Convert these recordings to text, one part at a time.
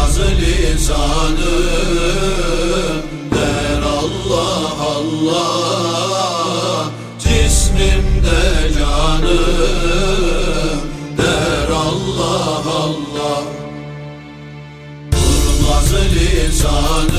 Durmaz lisanım Der Allah Allah. Cismimde canım Der Allah Allah. Durmaz lisanım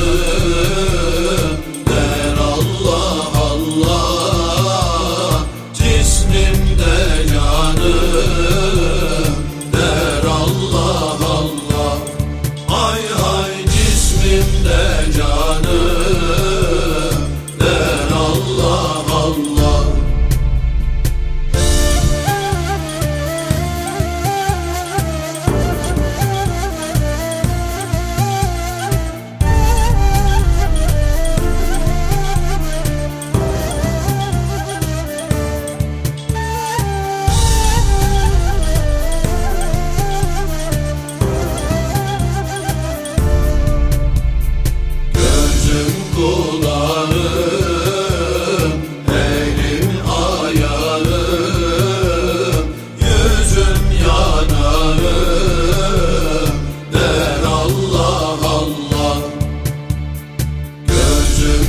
Gözüm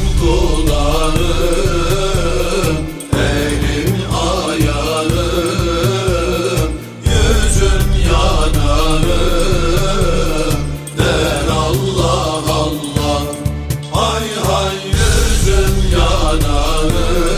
elim ayağım, yüzüm yanağım Der Allah Allah Hay hay yüzüm yanağım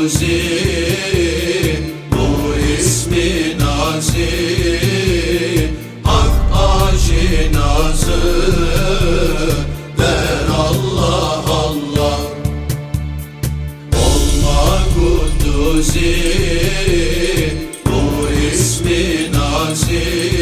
Fevzi bu ismi nazi Hak acı nazı ver Allah Allah. Olma kuduzi bu ismi nazi